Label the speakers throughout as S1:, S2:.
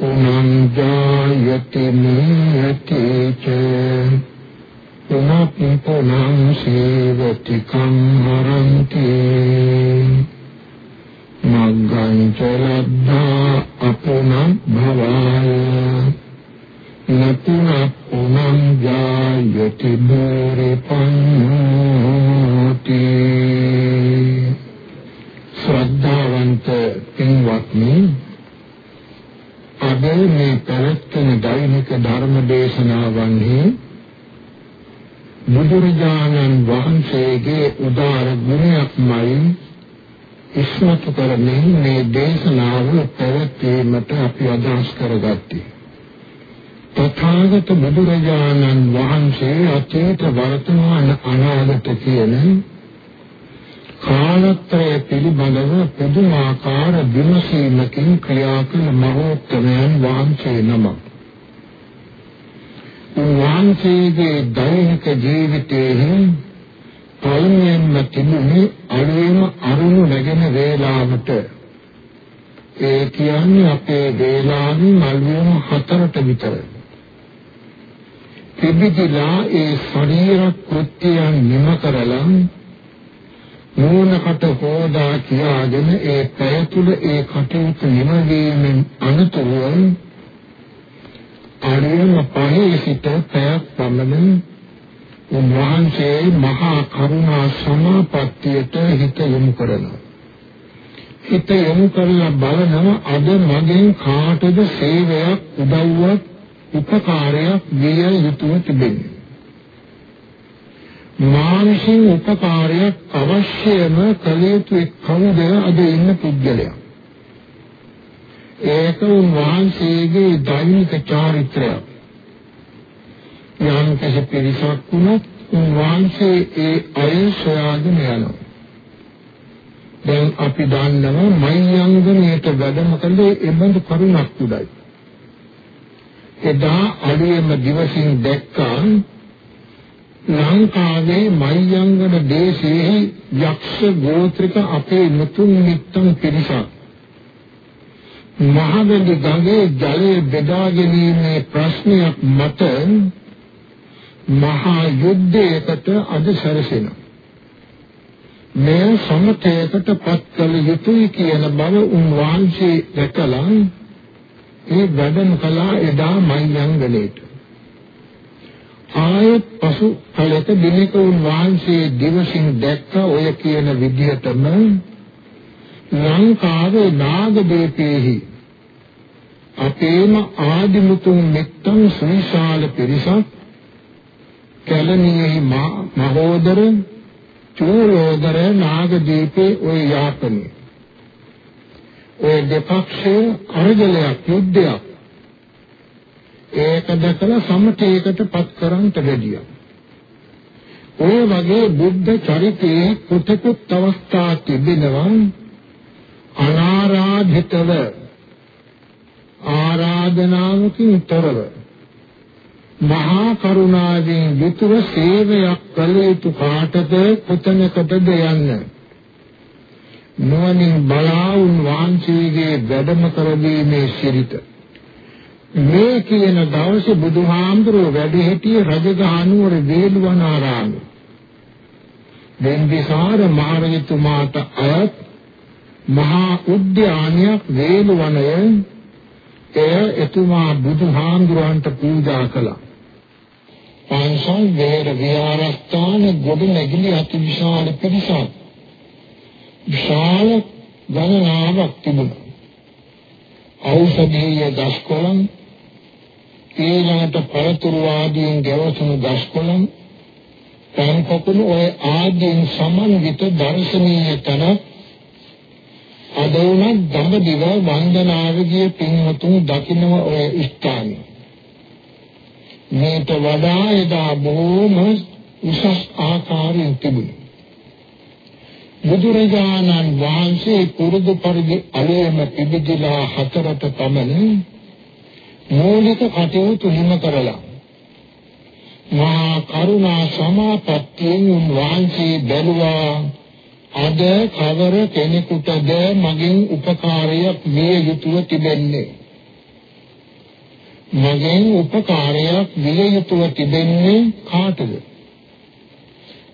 S1: පුනං ජායති නියති ච පුනප්පි පුනං සේවති කම්මරන්ති මග්ගං ච ලද්දා අපුනං භවාය නතුන පුනං ජායති බෝරි පඤ්ඤෝති. ශ්‍රද්ධාවන්ත පින්වත්නි අද මේ පැවැත්වෙන දෛනික ධර්ම දේශනාවන්හි බුදුරජාණන් වහන්සේගේ උදාර ගුණයක්මයි ඉස්මතු කරමින් මේ දේශනාව පැවැත්වීමට අපි අදහස් කරගත්තේ. තථාගත බුදුරජාණන් වහන්සේ අතීත වර්තමාන අනාගත කියන කාලත්‍රය පිළිබඳව පුදුමාකාර විමසීමකින් ක්‍රියා කළ මහෝත්තමයන් වහන්සේ නමක්. උන්වහන්සේගේ දෛනික ජීවිතයේ පළමුවෙන්ම තිබුණේ අලුයම අරුණු නැගෙන වේලාවට ඒ කියන්නේ අපේ වේලාවෙන් අලුයම හතරට විතර. පිබිදිලා ඒ ශරීර කෘත්‍යයන් නිම කරලා නුවණකට හොදා කියාගෙන ඒ පැය තුල ඒ කටයුතු නිමවීමෙන් අනතුරුව ආර්යම පහේ සිට පැයක් පමණ උන්වහන්සේ මහා කරුණා සමාපත්තියට හිත යොමු කරනවා. හිත යොමු කරලා බලනවා අද මගෙන් කාටද සේවයක් උදව්වක් උපකාරයක් විය යුතුව තිබෙන්නේ. මා විසින් උපකාරයක් අවශ්‍යම කළ යුතු කවුද අද ඉන්න පුද්ගලයා. ඒක උන්වහන්සේගේ දෛනික චාරිත්‍රයක්. යම් කිසි පිරිසක් වුණත් උන්වහන්සේ ඒ අය සොයාගෙන යනවා. දැන් අපි දන්නවා මයංගනයට වැඩම කළේ එබඳු කරුණක් උඩයි. එදා අඩුවෙම දිවසින් දැක්කා ලංකාවේ මයංගන දේශයේ යක්ෂ ගෝත්‍රික අපේ මුතුන් මිත්තන් පිරිසක් මහවැලි ගඟේ ජලය බෙදා ගැනීමේ ප්‍රශ්නයක් මත මහා යුද්ධයකට අද සැරසෙනවා. මේ සමතයකට පත් කළ යුතුයි කියන බව උන්වහන්සේ දැකලා ඒ වැඩම කළා එදා මයංගනේට. ආයෙත් පසු කලක දිනක උන්වහන්සේ දිවසින් දැක්ක ඔය කියන විදිහටම ලංකාවේ නාගදීපේහි අපේම ආදිමුතුන් මෙත්තන් සවිශාල පිරිසක් කැලණියෙහි මහෝදර චූරෝදර නාගදීපේ ඔය යාපනයේ ඔය දෙපක්ෂයේ අරගලයක් යුද්ධයක් ඒක දැකලා සමතේකට පත් කරන්ට වැඩියා. ඔය වගේ බුද්ධ චරිතයේ කුතකුත් අවස්ථා තිබෙනවා. අනාරාධිතව ආරාධනාවකින් තොරව මහා කරුණාවෙන් යුතුව සේවයක් කළ යුතු කාටද කොතනකටද යන්න. නුවණින් බලා උන් වහන්සේගේ වැඩම කරදීමේ සිරිත. මේ කියන දවසේ බුදුහාමුදුරුව වැඩ සිටියේ රජගහනුවර වේළුවනාරාමයේ. බෙන්දිසාර මහරජතුමාට අයත් මහා උද්‍යානයක් වේළුවනය එය එතුමා බුදුහාමුදුරන්ට පූජා කළා. පන්සල් වේර විහාරස්ථාන ගොඩනැගිලි අති විශාල පිරිසක්. විශාල ගණනාවක් තිබුණා. ඖෂධීය දස්කොළන් ඊළඟට පරතුරු ආදීන් ගැවසුණු දස්කොළන් පන්කොකුණු ඔය ආදීන් සමන්විත දර්ශනීය තන අද උනත් දඹදිව වන්දනාවගේ පින්වතුන් දකින්න ඔය ස්ථානය මේට වඩා එදා බොහොම උසස් ආකාරයෙන් තිබුණා. බුදුරජාණන් වහන්සේ පුරුදු පරිදි අලෙම පිබිදලා හතරට පමණ මූලික කටයුතු හිම කරලා. මහා කරුණා සමාපත්තියෙන් වහන්සේ බැලුවා අද කවර කෙනෙකුටද මගෙන් උපකාරයක් විය යුතුව තිබෙන්නේ? මගෙන් උපකාරයක් විය යුතුව තිබෙන්නේ කාටද?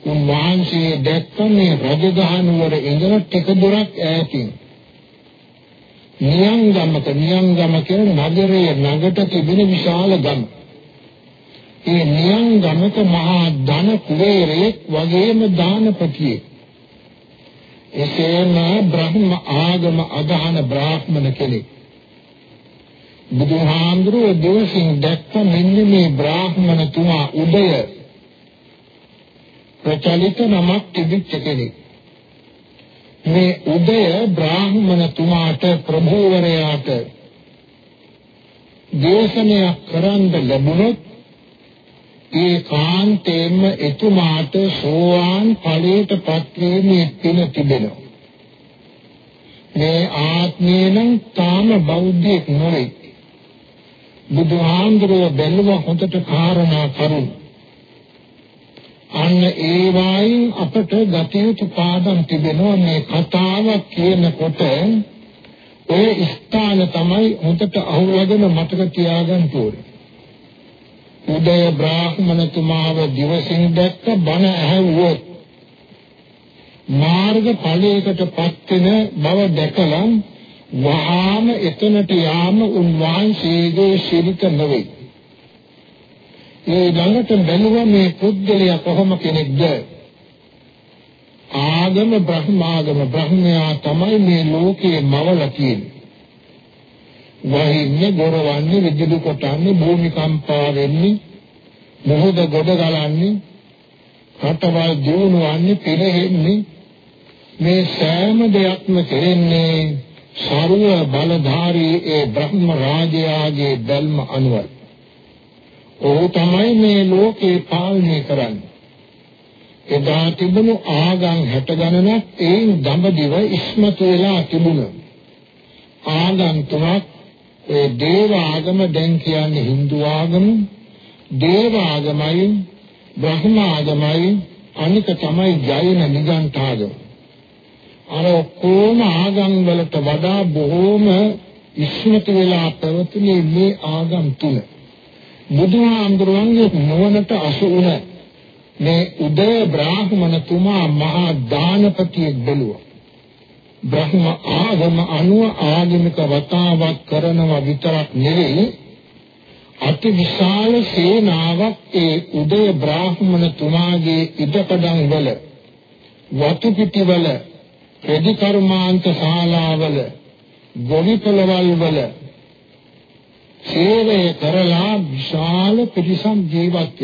S1: උන්වහන්සේ දැක්ක මේ රජගහනුවර ඉඳලා ටික දුරක් ඈතින් නියංගමක නියංගම කියන නගරයේ නගට තිබෙන විශාල ගම. ඒ නියංගමක මහා ධන කුවේරයෙක් වගේම දානපතියෙක්. එසේම බ්‍රහ්ම ආගම අදහන බ්‍රාහ්මණ කෙනෙක්. බුදුහාමුදුරුවෝ දවසින් දැක්ක මෙන්න මේ බ්‍රාහ්මණ තුමා උදය ප්‍රචලිත නමක් තිබිච්ච කෙනෙක්. මේ උදය බ්‍රාහ්මණ තුමාට ප්‍රභූවරයාට දේශනයක් කරන්න ලැබුණොත් ඒ කාන්තේම එතුමාට සෝවාන් ඵලයට පත්වීමේ පින තිබෙනවා. මේ ආත්මේ නම් තාම බෞද්ධයෙක් නෙවෙයි. බුදුහාමුදුරුවෝ බැලුව හොඳට කාරණා කරුණු අන්න ඒ වයින් අපට ගතියුතු පාඩම් තිබෙනවා මේ කතාව කියනකොට ඒ ස්ථාන තමයි හොඳට අහුවගෙන මතක තියාගන්න ඕනේ. උදය බ්‍රාහ්මණතුමාව දිවසින් දැක්ක බණ ඇහුවොත් මාර්ග ඵලයකටපත් වෙන බව දැකලා වහාම එතනට යාම උන්වහන්සේගේ ශිරිත නෙවෙයි. මේ ළඟට බැලුවා මේ පුද්ගලයා කොහොම කෙනෙක්ද? ආගම බ්‍රහ්මාගම බ්‍රහ්මයා තමයි මේ ලෝකයේ මවල තියෙන්නේ. වහින්නේ ගොරවන්නේ විදුලි කොටන්නේ භූමිකම්පා වෙන්නේ මොහොත ගොඩ ගලන්නේ රටවල් දියුණුවන්නේ පිරෙන්නේ මේ සෑම දෙයක්ම කෙරෙන්නේ සර්ව බලධාරී ඒ බ්‍රහ්ම රාජයාගේ බැල්ම අනුවයි ඔහු තමයි මේ ලෝකේ පාලනය කරන්නේ. එදා තිබුණු ආගම් 60 ගණනක් ඒන් දඹදිව ඉස්මතු වෙලා තිබුණා. ආගම් තුනක් ඒ දේව ආගම දැන් කියන්නේ Hindu ආගම, දේව ආගමයි, බ්‍රහ්ම ආගමයි, අනික තමයි ජෛන නිගණ්ඨාගම. අර ඔක්කොම ආගම් වලට වඩා බොහෝම ඉස්මතු වෙලා පැවතුනේ මේ ආගම් තුන. බුදුහාමුදුරන්ගේ නුවණට අසු වුණ මේ උදය බ්‍රාහ්මණතුමා මහා දානපතියෙක් බැලුවා. බ්‍රහ්ම ආගම අනුව ආගමික වතාවක් කරනවා විතරක් නෙවෙයි අති විශාල සේනාවක් ඒ උදය බ්‍රාහ්මණතුමාගේ ඉඩකඩම් වල වතු පිටිවල රෙදි කර්මාන්ත ශාලාවල ගොවිපළවල් වල සේවය කරලා විශාල පිරිසක් ජීවත්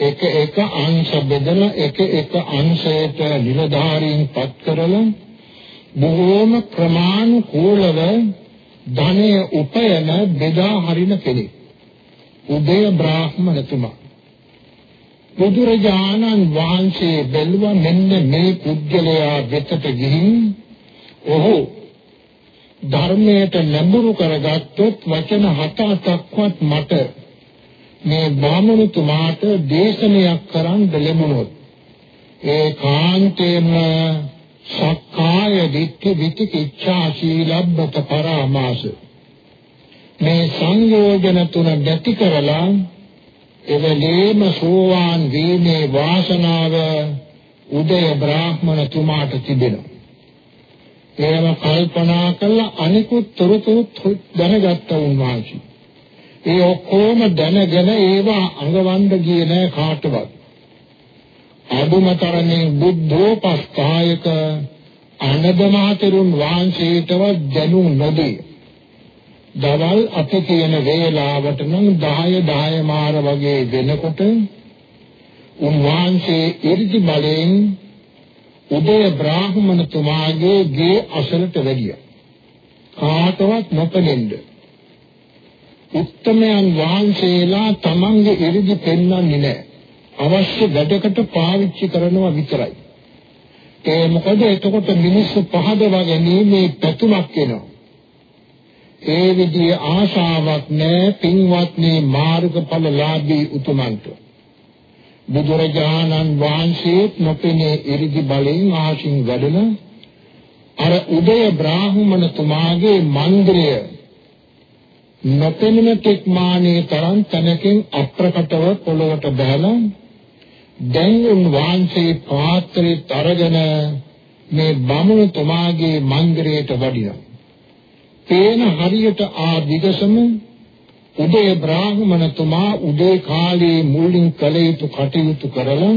S1: එක එක අංශ බෙදලා එක එක අංශයට නිලධාරීන් පත් කරලා බොහෝම ප්‍රමාණිකූලව ධනය උපයන බෙදා හරින කෙනෙක්. උදය බ්‍රාහ්මණතුමා බුදුරජාණන් වහන්සේ බැලුවා මෙන්න මේ පුද්ගලයා වෙතට ගිහින් ඔහු ධර්මයට නැඹුරු කරගත්තොත් වචන හත අටක්වත් මට මේ බාමණතුමාට දේශනයක් කරන්න ලැබුණොත් ඒ කාන්තේම සක්කාය දිට්ඨි විචිකිච්ඡා සීලබ්බත පරාමාස. මේ සංයෝජන තුන නැති කරලා එවලේම සෝවාන් වීමේ වාසනාව උදය බ්‍රාහ්මණ තුමාට තිබෙනවා. ඒව කල්පනා කළා අනිකුත් තොරතුරු දැනගත්ත උන්වහන්සේ. ඒ ඔක්කොම දැනගෙන ඒවා අඟවන්න ගියේ නෑ කාටවත්. අදුමතරනේ බුද්ධෝපස්ථායක අනදමාතරුන් වහන්සේටවත් දැනු නොදී. දවල් අපි කියන වේලාවට නම් 10 10 මාර වගේ වෙනකොට උන්වහන්සේ 이르දි බලෙන් උදය බ්‍රාහ්මණතුමාගේ ගේ අසලට වැඩියා. කාටවත් නොපෙනෙන්න. උත්තමයන් වහන්සේලා තමන්ගේ ඉරිදි පෙන්වන්නේ නැහැ. අවශ්‍ය වැඩකට පාවිච්චි කරනවා විතරයි. ඒ මොකද එතකොට මිනිස්සු පහදවා ගැනීමේ පැතුමක් එනවා. ඒ විදිහේ ආශාවක් නැහැ පින්වත්නි මාර්ගඵලලාභී උතුමන්ට. බුදුරජාණන් වහන්සේ නොපෙනේ ඉරිදි බලෙන් ආශින් වැඩන අර උදය බ්‍රාහ්මණතුමාගේ මන්දිරය නොපෙනෙන තෙක්මානේ තරම් තැනකින් අප්‍රකටව පොළොවට බහලා දැන් උන් වහන්සේ පාත්‍රේ තරගෙන මේ බමුණුතුමාගේ මන්දිරයට වඩිනවා. පේන හරියට ආ දිගසම උදේ බ්‍රාහ්මණතුමා උදේ කාලේ මුලින් කළ යුතු කටයුතු කරලා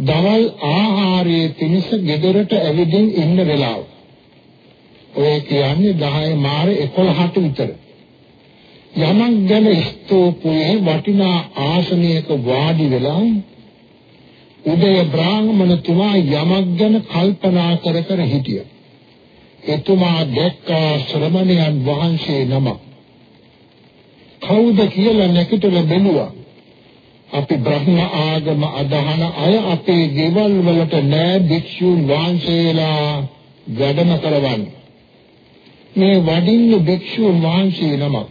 S1: දවල් ආහාරයේ පිණිස ගෙදරට ඇවිදින් ඉන්න වෙලාව. ඔය කියන්නේ 10 මාර 11ට විතර. යමක් ගැන ස්තූපයේ වටිනා ආසනයක වාඩි වෙලා උදය බ්‍රාහ්මණතුමා යමක් ගැන කල්පනා කර කර හිටියා. එතුමා දැක්කා ශ්‍රමණයන් වහන්සේ නම. කවුද කියලා නැකිටලා බැලුවා. අපි බ්‍රහ්ම ආගම අදහන අය අපේ ගෙවල් වලට නෑ භික්ෂුන් වහන්සේලා වැඩම කරවන්නේ. මේ වඩින්න භික්ෂුන් වහන්සේ නමක්.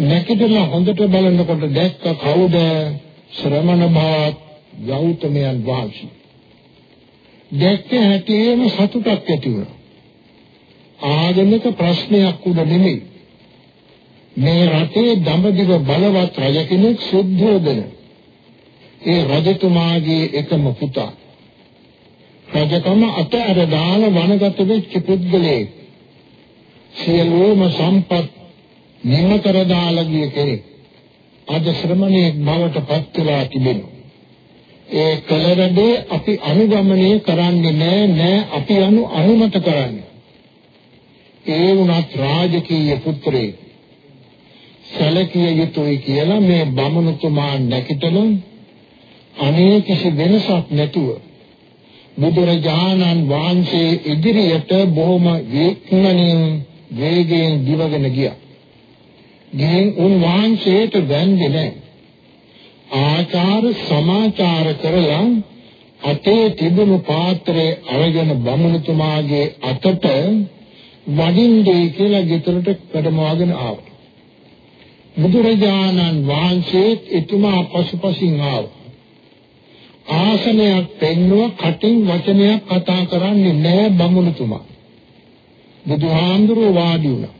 S1: නැකිටලා හොඳට බලනකොට දැක්ක කවුද ශ්‍රමණ භාත් ගෞතමයන් වහන්සේ. දැක්ක හැටියෙම සතුටක් ඇති වුණා. ආගමික ප්‍රශ්නයක් උඩ නෙමෙයි. මේ රටේ දඹදිව බලවත් රජ කෙනෙක් සුද්ධෝදන. ඒ රජතුමාගේ එකම පුතා. රජකම අතහැර දාන වනගත වෙච්ච පුද්ගලයෙක්. සියලුම සම්පත් නිම කර දාලා ගිය කෙනෙක්. අද ශ්‍රමණේක් බවට පත් වෙලා තිබෙනවා. ඒ කලරදී අපි අනුගමනය කරන්නේ නෑ නෑ අපි අනු අනුමත කරන්නේ. ඒ වුණත් රාජකීය පුත්‍රයෙක්. සැලකිය යුතුයි කියලා මේ බමුණුතුමා නැකිටලු අනේ කිසි වෙනසක් නැතුව බුදුරජාණන් වහන්සේ ඉදිරියට බොහොම වේග්මනින් වේගයෙන් දිවගෙන ගියා. ගිහින් උන්වහන්සේට වැන්දේ නැහැ. ආචාර සමාචාර කරලා අතේ තිබුණු පාත්‍රයේ අරගෙන බමුණුතුමාගේ අතට වඩින්නේ කියලා ගෙදරට වැඩමවගෙන ආවා. බුදුරජාණන් වහන්සේ එතුමා පසුපසින් ආවා. ආසනයක් පෙන්නුව කටින් වචනයක් කතා කරන්නේ නැහැ බමුණුතුමා. බුදුහාඳුරෝ වාඩි වුණා.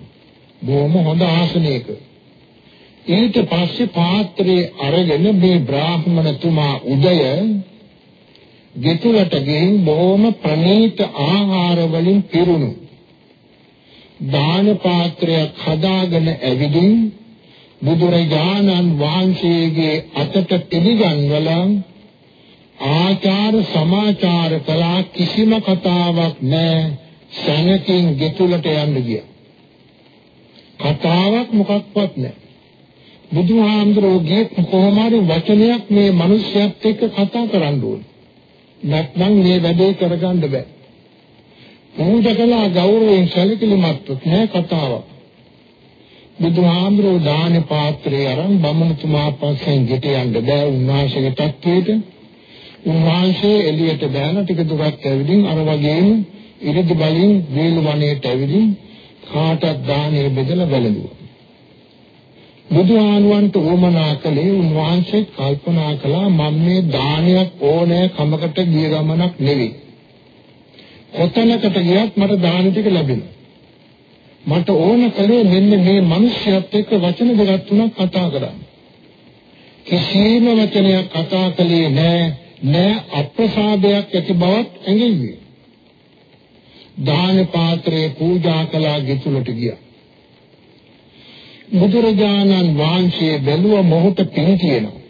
S1: බොහොම හොඳ ආසනයක. ඊට පස්සේ පාත්‍රයේ අරගෙන මේ බ්‍රාහ්මණතුමා උදය ගෙතුලට ගෙයින් බොහොම ප්‍රණීත ආහාර වලින් පිරුණු දාන පාත්‍රයක් හදාගෙන ඇවිදින් බුදුරජාණන් වහන්සේගේ අතට පිළිගන්වලා ආචාර සමාචාර කළා කිසිම කතාවක් නැහැ සැනකින් ගෙතුලට යන්න ගියා. කතාවක් මොකක්වත් නැහැ බුදුහාමුදුරුවෝගේ කොහොම හරි වචනයක් මේ මිනිස්යාත් එක්ක කතා කරන්න ඕනේ. නැත්නම් මේ වැඩේ කරගන්න බෑ. පූජකලා ගෞරවයෙන් සැලකිලිමත් නෑ කතාවක්. බුදුහාමුදුරුවෝ දාන පාත්‍රය අරන් බමුණුතුමා පස්සෙන් ගෙට යන්න බෑ. උන්වහන්සේගේ තත්ත්වයට උන්වහන්සේ එළියට බෑන ටික දුරක් ඇවිදින් අර වගේම ඉරිදි බලින් වේලු වනයේට ඇවිදින් කාටත් දානේ බෙදලා වැළඳුවා. බුදුහානුවන්ට උවමනා කළේ උන්වහන්සේ කල්පනා කළා මම මේ දානයක් ඕනෑ කමකට ගිය ගමනක් නෙවෙයි. කොතැනකට ගියත් මට දාන ටික ලැබෙනවා. මට ඕන කලේ මෙන්න මේ මිනිස්යාත් එක්ක වචන දෙකක් තුනක් කතා කරන්න. කිසිම වචනයක් කතා කළේ නෑ නෑ අප්‍රසාදයක් ඇති බවත් ඇඟෙන්නේ. දාන පාත්‍රේ පූජා කළා ගෙතුලට ගියා. බුදුරජාණන් වහන්සේ බැලුව මොහොත පින් කියනවා.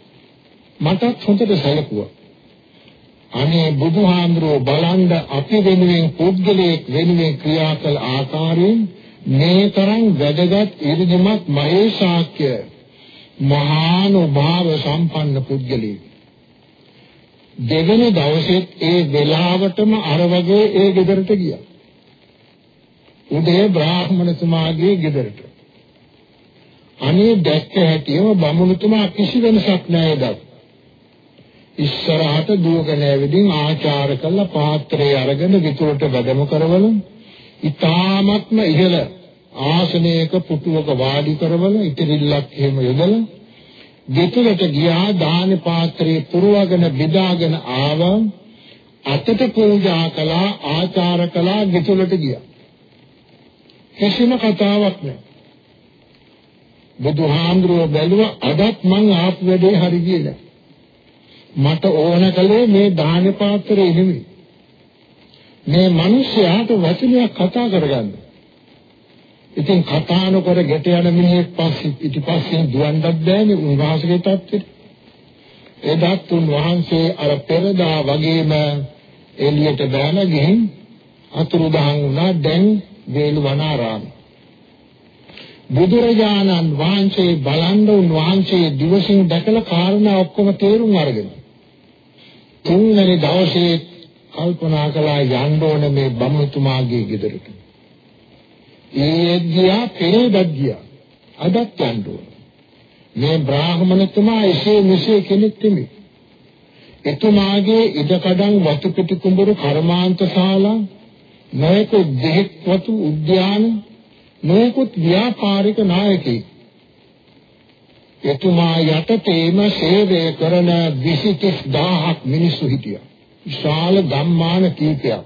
S1: මටත් හොඳට සැලකුවා. අනේ බුදුහාඳුරෝ බලන්ද අපි වෙනුවෙන් පුද්ගලයෙක් වෙනුවෙන් ක්‍රියා කළ ආකාරයෙන් මේ තරම් වැදගත් ඉරිදිමත් මහේශාක්‍ය මහානුභාව සම්පන්න පුද්ගලයෙක්. දෙවෙනි දවසෙත් ඒ වෙලාවටම අර වගේ ඒ ගෙදරට ගියා. උදේ බ්‍රාහ්මණතුමාගේ ගෙදරට. අනේ දැක්ක හැටිම බමුණුතුමා කිසි වෙනසක් නැහැ ඉස්සරහට දුවගෙන ඇවිදින් ආචාර කළ පාත්‍රය අරගෙන විතුරට වැඩම කරවල ඊ타මත්ම ඉහළ ආසනයක පුටුවක වාඩි කරවල ඉතිරිල්ලක් එහෙම යොදලා ගෙතුලට ගියා දාන පාත්‍රේ පුරවගෙන බෙදාගෙන ආවා. අතට පූජා කළා ආචාර කළා ගෙතුලට ගියා. කිසිම කතාවක් නැහැ. බුදුහාමුදුරුවෝ බැලුවා අදත් මං ආපු වැඩේ හරි කියලා. මට ඕන කලේ මේ දාන පාත්‍රේ නෙමෙයි. මේ මිනිස්යාට වචනයක් කතා කරගන්න ඉතින් කතා නොකර ගෙට යන මිනිහෙක් පස්සේ පිටිපස්සෙන් දුවන්නත් බෑනේ උන්වහන්සේගේ තත්ත්වෙට. එදාත් උන්වහන්සේ අර පෙරදා වගේම එළියට බෑන ගිහින් අතුරුදහන් වුණා දැන් වේළුවනාරාමේ. බුදුරජාණන් වහන්සේ බලන්න උන්වහන්සේ දිවසින් දැකලා කාරණා ඔක්කොම තේරුම් අරගෙන තුන්වෙනි දවසේ කල්පනා කළා යන්න ඕන මේ බමුතුමාගේ ගෙදරට. ඒ ගියා පෙරේදක් ගියා. අදත් යන්න ඕන. මේ බ්‍රාහමණතුමා එසේ මෙසේ කෙනෙක් නෙමෙයි. එතුමාගේ ඉඩකඩම් වතු පිටි කුඹුරු කර්මාන්ත ශාලා නොයෙකුත් දෙහෙත් වතු උද්‍යාන නොයෙකුත් ව්‍යාපාරික නායකයෙක්. එතුමා යටතේම සේවය කරන 20000ක් මිනිස්සු හිටියා. විශාල ධම්මාන කීපයක්.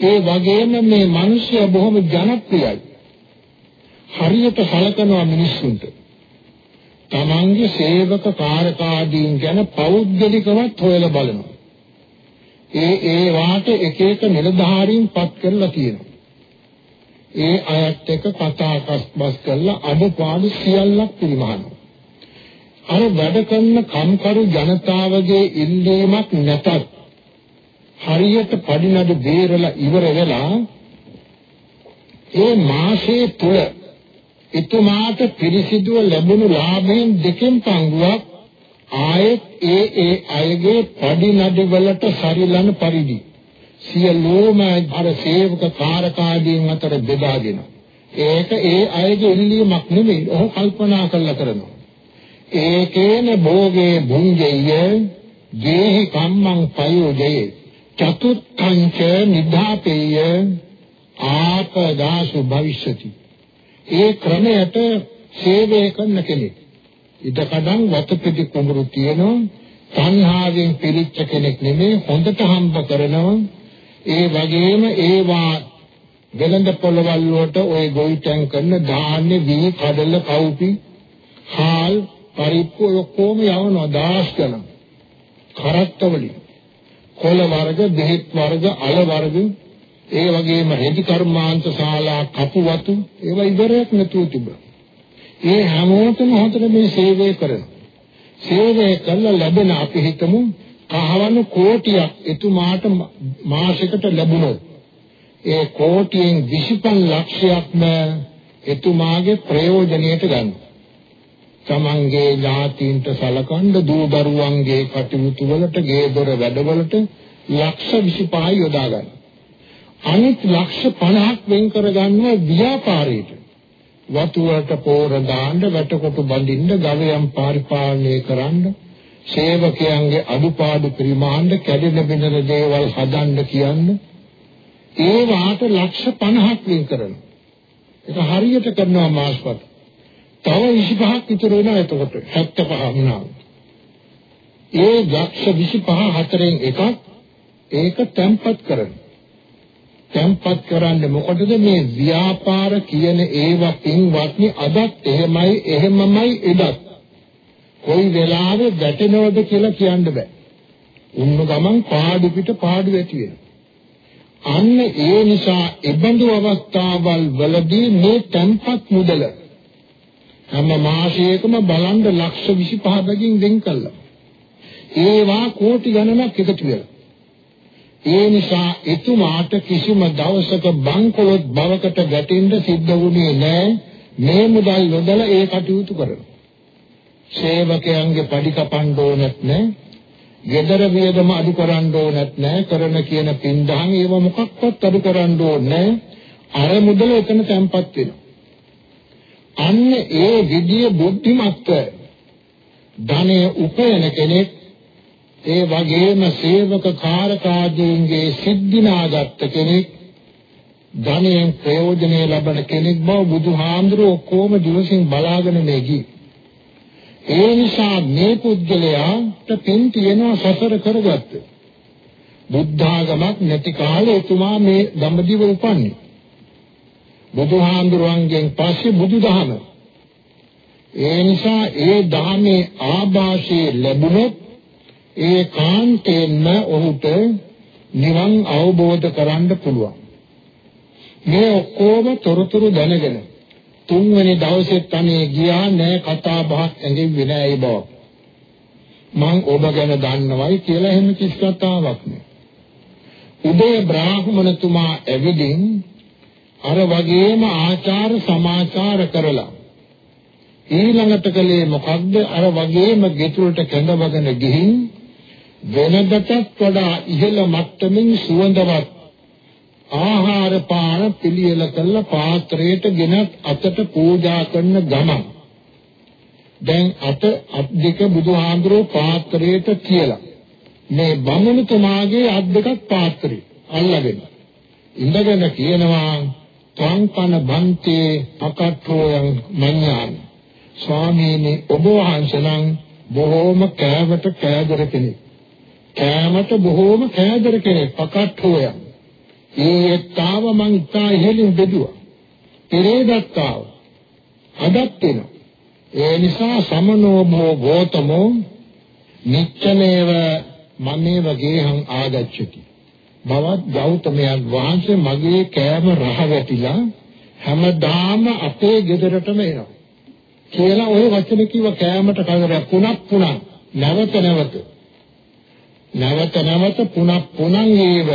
S1: ඒ වගේම මේ මිනිස්සු බොහොම ජනප්‍රියයි. හරියට සලකනවා මිනිස්සුන්ට. තමන්ගේ සේවක කාර්යකාදීන් ගැන පෞද්ගලිකවත් හොයලා බලනවා. ඒ ඒ වාට එක එක නිලධාරීන් පත් කරලා තියෙනවා. ඒ අයත් එක්ක කතා කස්බස් කරලා අඩපාඩු සියල්ලක් පිළිමහනවා. අර වැඩ කරන කම්කරු ජනතාවගේ ඉල්ලීමක් නැතත් හරියට පඩිනඩ බේරලා ඉවර වෙලා ඒ මාසයේ තුල එතුමාට පිරිසිදුව ලැබුණු ලාභයෙන් දෙකෙන් පංගුවක් ආයෙත් ඒ ඒ අයගේ පඩිනඩ වලට සරිලන පරිදි සියලුම අර සේවක කාරකාදීන් අතර බෙදාගෙන ඒක ඒ අයගේ ඉල්ලීමක් නෙමෙයි. ඔහු කල්පනා කරලා කරනවා. ඒකේන භෝගේ භුංජය ජේහි කම්මං පයෝජයේ චතුත්ථංච නිධාපේය ආපදාසු භවිෂති ඒ ක්‍රමයට සේවය කරන කෙනෙක්. ඉදකඩම් වතපිටි කුඹුරු තියෙනවා තණ්හාවෙන් පිළිච්ච කෙනෙක් නෙමෙයි හොඳට හම්බ කරනවා ඒ වගේම ඒවා වෙළඳ පොළවල් වලට ওই ගොවිතැන් කරන ධාන්‍ය වී කඩල කවුපි හාල් පරිප්පු ඔක්කොම යවනවා දාස් ගණන් කරත්තවලින් කොළ වර්ග, බෙහෙත් වර්ග, අල වර්ග, ඒ වගේම රෙදි කර්මාන්ත ශාලා, කපු වතු ඒවා ඉවරයක් නැතුව තිබුණා. ඒ හැමෝටම හොඳට මේ සේවය කරනවා. සේවය කළා ලැබෙන අපි හිතමු කහවණු කෝටියක් එතුමාට මාසයකට ලැබුණොත් ඒ කෝටියෙන් 25 ලක්ෂයක්ම එතුමාගේ ප්‍රයෝජනයට ගන්නවා. තමන්ගේ ඥාතීන්ට සලකන්න දූ දරුවන්ගේ කටයුතු වලට ගේ දොර වැඩවලට ලක්ෂ 25 යොදා ගන්න. අනිත් ලක්ෂ 50ක් වෙන් කර ගන්නවා ව්‍යාපාරයට. වතු වලට පෝර දාන්න, වැටකොටු බඳින්න, ගවයන් පරිපාලනය කරන්න, සේවකයන්ගේ අඩුපාඩු පරිමාණ්ඩ කැඩෙන බිඳෙන දේවල් හදන්න කියන්න. ඒ වාට ලක්ෂ 50ක් වෙන් කරනවා. ඒක හරියට කරනවා මාස්පත්. තව 25ක් ඉතුරු වෙනවා එතකොට 75 වුණා. ඒ යක්ෂ 25 හතරෙන් එකක් ඒක තැම්පත් කරන. තැම්පත් කරන්නේ මොකටද මේ ව්‍යාපාර කියන ඒවා පින්වත්නි අදත් එහෙමයි එහෙමමයි එදත්. කොයි වෙලාවෙ ගැටෙනවද කියලා කියන්න බෑ. උන්න ගමන් පාඩු පිට පාඩු ඇති වෙනවා. අන්න ඒ නිසා එබඳු අවස්ථාවල් වලදී මේ තැම්පත් මුදල හැම මාසයකම බලන්න ලක්ෂ 25 බැගින් වෙන් කළා. ඒවා කෝටි ගණනක් එකතු වෙලා. ඒ නිසා එතුමාට කිසිම දවසක බංකොලොත් බවකට ගැටෙන්න සිද්ධ වුණේ නැහැ. මේ මුදල් යොදලා ඒ කටයුතු කරනවා. සේවකයන්ගේ පඩි කපන්න ඕනෙත් නැහැ. gedara වියදම අඩු කරන්න ඕනෙත් නැහැ. කරන කියන පින්දහන් ඒව මොකක්වත් අඩු කරන්න ඕනේ නැහැ. අර මුදල එතන තැම්පත් වෙනවා. අන්න ඒ විදිය බුද්ධිමත්ව ධනය උපයන කෙනෙක් ඒ වගේම සේවක කාරකාදීන්ගේ සිද්ධිනාගත් කෙනෙක් ධනයෙන් ප්‍රයෝජනෙ ලබන කෙනෙක් බව බුදුහාඳුරෝ ඔක්කොම දිවසින් බලාගෙන නැගී. ඒ නිසා මේ පුද්ගලයාට පින් තියෙනවා සසර කරගත්ත. බුද්ධාගමක් නැති කාලේ එතුමා මේ දඹදිව උපන්නේ. බුදුහාඳුරන්ගෙන් පස්සේ බුදුදහම. ඒ නිසා ඒ ධාමේ ආభాෂයේ ලැබුණොත් ඒ කාන්තේන්ම ඔහුට නිවන් අවබෝධ කරන්න පුළුවන්. මේ ඔක්කොම තොරතුරු දැනගෙන තුන්වෙනි දවසේ තනිය ගියා නෑ කතා බහක් ඇඟෙන්නේ නෑ ඒ බව. මං ඔබ ගැන දන්නවයි කියලා එහෙම කිසි කතාවක් නෑ. උදේ බ්‍රාහ්මණතුමා ඇවිදින් අර වගේම ආචාර සමාචාර කරලා. ඊළඟට කලේ මොකද්ද? අර වගේම ගෙතුලට කැඳවගෙන ගිහින් වෙනදටත් වඩා ඉහළ මට්ටමින් සුවඳවත් ආහාර පාන පිළියෙල කළ පාත්‍රයට ගෙනත් අතට පූජා කරන ගමන්. දැන් අත අත් දෙක බුදුහාඳුරෝ පාත්‍රයට කියලා. මේ බමුණුතුමාගේ අත් දෙකක් පාත්‍රේ අල්ලගෙන. ඉඳගෙන කියනවා ත්වංපන බන්තේ අකට්ඨෝයන් මඤ්ඤාන ස්වාමීනි ඔබ වහන්සේ නම් බොහෝම කෑමට කෑදර කෙනෙක් කෑමට බොහෝම කෑදර කෙනෙක් අකට්ඨෝයන් ඒ තාව මං ඉතා ඉහළින් බෙදුවා. පෙරේදත්තාව. අදත් වෙනවා. ඒ නිසා සමනෝ භෝ ගෝතමෝ නිච්චමේව මමේව ගේහං ආගච්ඡති. බවත් ගෞතමයන් වහන්සේ මගේ කෑම රහ වැටිලා හැමදාම අපේ ගෙදරටම එනවා. කියලා ওই වචන කිව්ව කෑමට කවරක් පුනක් පුනක් නැවත නැවත. නැවත නැවත පුනක් පුනන් ඒව.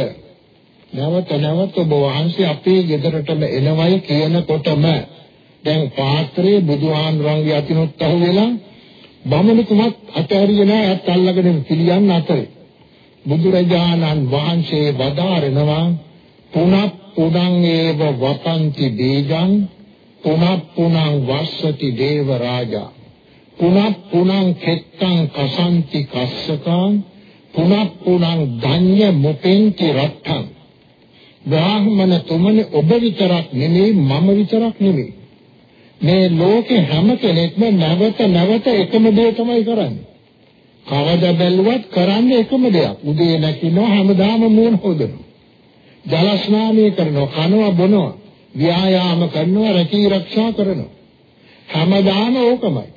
S1: නැවත නැවත ඔබ වහන්සේ අපේ ගෙදරටම එනවයි කියනකොටම දැන් පාත්‍රයේ බුදුහාමුදුරන්ගේ අතිනුත් අහු වෙලා බමුණුතුමත් අතහැරියේ නැහැ අත් අල්ලගෙන පිළියන් අතරේ. බුදුරජාණන් වහන්සේ වදාරනවා පුනක් පුනං ඒව වපන්ති බීජං පුනක් පුනං වස්සති දේව රාජා. පුනක් පුනං කෙත්තං කසන්ති කස්සකං පුනක් පුනං ධඤ්ඤ මුපෙන්ති රත්තං බ්‍රාහ්මණ තුමනි ඔබ විතරක් නෙමෙයි මම විතරක් නෙමෙයි. මේ ලෝකේ හැම කෙනෙක්ම නැවත නැවත එකම දේ තමයි කරන්නේ. කවද බැලුවත් කරන්නේ එකම දෙයක් උදේ නැකිනවා හැමදාම මූණ හොදනවා ජල ස්නානය කරනවා කනවා බොනවා ව්‍යායාම කරනවා රැකී ආරක්ෂා කරනවා හැමදාම ඕකමයි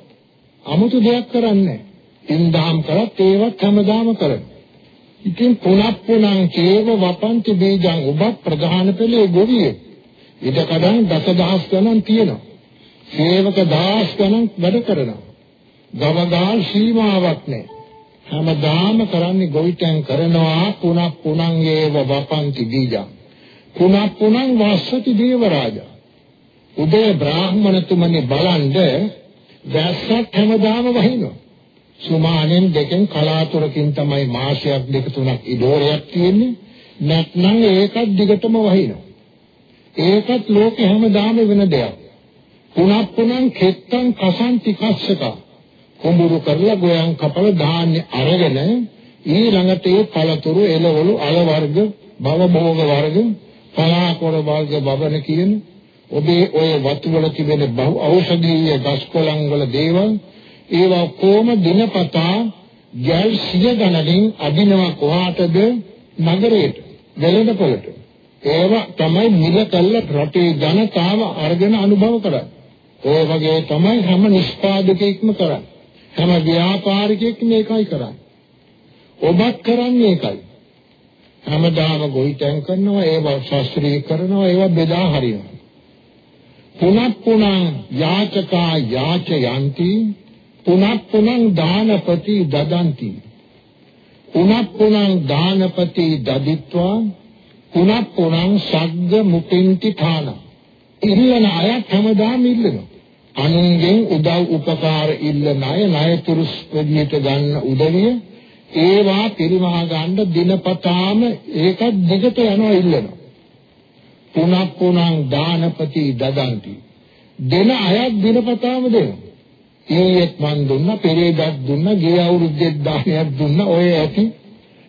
S1: 아무තු දෙයක් කරන්නේ නැහැ ඉන්දාම් කරත් ඒවත් හැමදාම කරනවා ඉතින් පුනක් පුනං චේව වපන්ති බීජං ඔබ ප්‍රධාන පෙළේ ගොවියෙ. ඉඩකඩම් දසදහස් ගණන් තියෙනවා. සේවක දහස් ගණන් වැඩ කරනවා. ගවගාල් සීමාවක් නැහැ. හැමදාම කරන්නේ ගොවිතැන් කරනවා පුනක් පුනං ඒව වපන්ති බීජං. පුනක් පුනං වස්සති දේවරාජා. උදේ බ්‍රාහ්මණතුමනි බලන්ද දැස්සක් හැමදාම වහිනවා. සුමානෙන් දෙකෙන් කලාතුරකින් තමයි මාසයක් දෙක තුනක් ඉදෝරයක් තියෙන්නේ නැත්නම් ඒකත් දිගටම වහිනවා ඒකත් ලෝකෙ හැමදාම වෙන දෙයක් පුනක් පුනන් කෙත්තන් කසන්ති කස්සක කුඹුරු කරලා ගෝයන් කපල ධාන්‍ය අරගෙන ඊළඟට ඒ පළතුරු එළවලු අල වර්ග භව භෝග වර්ග පලාකොළ වර්ග බබන කියන ඔබේ ඔය වතු වල තිබෙන බහු ඖෂධීය ගස් කොළන් වල දේවල් ඒවා කොම දිනපතා ජල් සිය ගණනින් අදිනවා කොහාටද? නගරයට වෙළඳපොළට. ඒව තමයි මිල කළ රටේ ජනතාව අරගෙන අනුභව කරන්නේ. ඒ වගේ තමයි හැම නිෂ්පාදකයෙක්ම කරන්නේ. හැම ව්‍යාපාරිකයෙක්ම ඒකයි කරන්නේ. ඔබත් කරන්නේ ඒකයි හැමදාම ගොවිතැන් කරනවා ඒව ශාස්ත්‍රීය කරනවා ඒව බෙදා හරිනවා. පුනක් පුනං යාචකා යාච යන්ති පුනක් පුනං දානපති දදන්ති. පුනක් පුනං දානපති දදිත්වා පුනක් පුනං සග්ග මුපින්ති ථාන ඉල්ලන අය හැමදාම ඉල්ලනවා. අනුන්ගෙන් උදව් උපකාර ඉල්ලන අය ණයතුරු විදියට ගන්න උදවිය ඒවා පිරිමහා ගන්න දිනපතාම ඒකත් දිගට යනවා ඉල්ලනවා පුනක් පුනං දානපති දදන්ති දෙන අයත් දිනපතාම දෙනවා. ඊයේත් මන් දුන්නා, පෙරේදත් දුන්නා, ගිය අවුරුද්දෙත් දානයක් දුන්නා. ඔය ඇති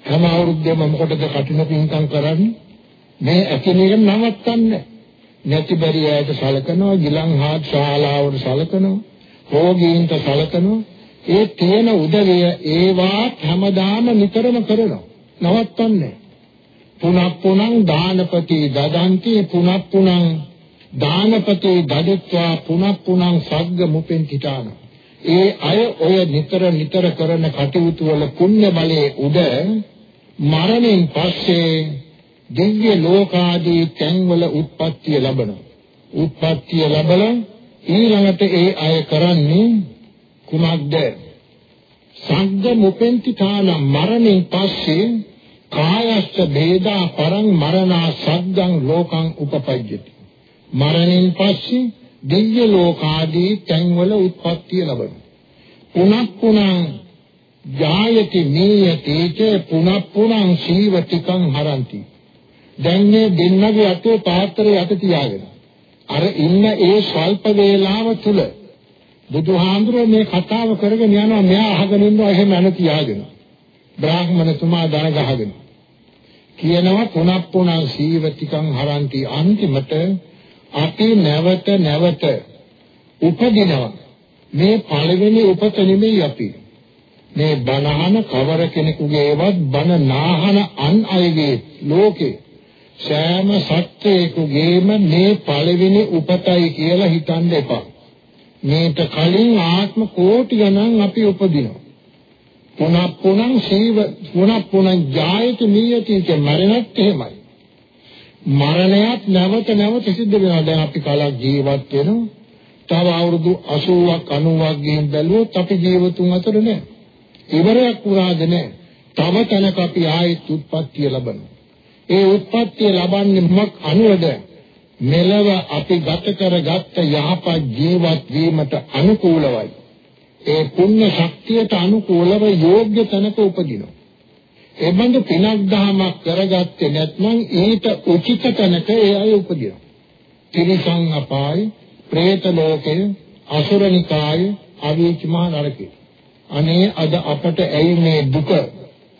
S1: හැම අවුරුද්දෙම මොකටද කටින පින්කම් කරන්නේ? මේ ඇකිනෙක නවත්තන්නේ. නැති බැරි අයට සලකනවා, ගිලන් හාත් ශාලාවට සලකනවා, රෝගීන්ට සලකනවා. ඒ තියෙන උදවිය ඒවත් හැමදාම නිතරම කරනවා. නවත්තන්නේ. පුනක් පුනං දානපති දදන්ති පුනක් පුනං දානපති දදත්වා පුනක් පුනං සග්ග මුපෙන්තිතාන ඒ අය ඔය නිතර නිතර කරන කටයුතු වල පුණ්‍ය බලයේ උඩ මරණයෙන් පස්සේ දිව්‍ය ලෝකාදී තැන්වල උත්පත්තිය ලබනවා. උත්පත්තිය ලැබලා ඊළඟට ඒ අය කරන්නේ කුමක්ද? සංග මුපෙන්ති තාන මරණයෙන් පස්සේ කායස්ස ભેදා පරං මරණා සග්ගං ලෝකං උපපජ්ජති. මරණයෙන් පස්සේ දිව්‍ය ලෝකාදී තැන්වල උත්පත්තිය ලබනවා. පුනක් පුනං ජායති නීයති ච පුනක් පුනං සීවතිකං හරಂತಿ. දැන් මේ දෙන්නගේ අතේ පාත්‍රය යට තියාගෙන අර ඉන්න ඒ ස්වල්ප වේලාව තුල බුදුහාඳුරෝ මේ කතාව කරගෙන යනවා. මෙයා අහගෙන ඉන්නවා එහෙම අන තියාගෙන. බ්‍රාහ්මණතුමා දන ගහගෙන. කියනවා පුනප්පුණං සීවතිකං හරಂತಿ අන්තිමට අපි නැවත නැවත උපදිනවා. මේ පළවෙනි උපත නෙමෙයි අපි. මේ බණහන කවර කෙනෙකුගේවත් බණ නාහන අන් අයගේ ලෝකේ සෑම සත්‍යයකගේම මේ පළවෙනි උපතයි කියලා හිතන්න එපා. මේට කලින් ආත්ම කෝටි ගණන් අපි උපදිනවා. පුනක් පුනං සීව පුනක් පුනං ජායති නියති කිය මරණත් එහෙමයි. මරණයත් නැවත නැවත සිද්ධ වෙනවා. දැන් අපි කලක් ජීවත් වෙනවා. තව අවුරුදු 80ක් 90ක් ගිහින් බැලුවොත් අපි ජීවතුන් අතර නෑ. ඉවරයක් පුරාද නෑ. තව තැනක අපි ආයෙත් උත්පත්තිය ලබනවා. ඒ උත්පත්තිය ලබන්නේ මොක් අනුවද? මෙලව අපි ගත කරගත්ත යහපත් ජීවත් වීමට අනුකූලවයි. ඒ පුණ්‍ය ශක්තියට අනුකූලව යෝග්‍ය තැනක උපදිනවා. එබඳු පිනක් දහමක් කරගත්තේ නැත්නම් ඊට උචිත තැනක ඒ අය උපදිනවා. තිරිසං අපාය പ്രേත ලෝකය අසුරනිකාය අවීච මහ නරකය. අනේ අද අපට ඇයි මේ දුක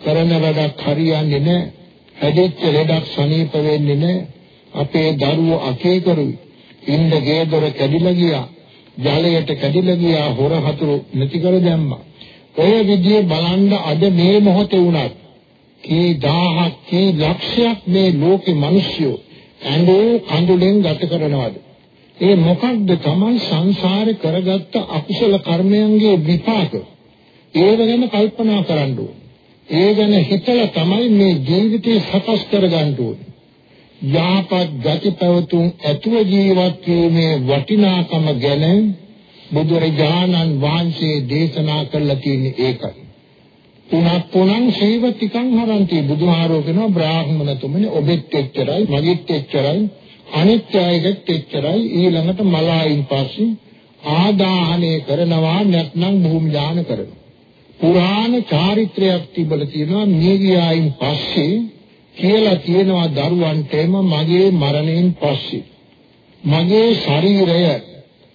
S1: කරන වැඩක් හරියන්නේ නැහැ? හැදෙච්ච ලෙඩක් සනීප වෙන්නේ නැහැ. අපේ දරුවෝ අකේ කරුයි. ඉන්න ගේ දොර කැඩිලා ගියා. ජලයට කැඩිලා ගියා. හොර හතුරු නැති කර දැම්මා. ඔය විදිහේ බලන්න අද මේ මොහොතේ වුණත් කී දහහක් කී ලක්ෂයක් මේ ලෝකේ මිනිස්සු ඇඬෝ කඳුලෙන් ගත කරනවද? ඒ මොකක්ද තමයි සංසාරේ කරගත්ත අකුසල කර්මයන්ගේ විපාක. ඒව ගැන කල්පනා කරන්න ඕනේ. ඒ ගැන හිතලා තමයි මේ ජීවිතේ සකස් කරගන්න ඕනේ. යහපත් ගති පැවතුම් ඇතුව ජීවත් වීමේ වටිනාකම ගැන බුදුරජාණන් වහන්සේ දේශනා කළා කියන්නේ ඒකයි. පුනක් පුනං සේවතිකං හරಂತಿ බුදුහාරෝ කියනවා බ්‍රාහ්මණතුමනි ඔබෙත් එච්චරයි මගෙත් එච්චරයි අනිත් අයගෙත් එච්චරයි ඊළඟට මලායින් පස්සේ ආදාහනය කරනවා නැත්නම් භූමි දාන කරනවා පුරාණ චාරිත්‍රයක් තිබලා තියෙනවා මේ ගියායින් පස්සේ කියලා තියෙනවා දරුවන්ටම මගේ මරණයෙන් පස්සේ මගේ ශරීරය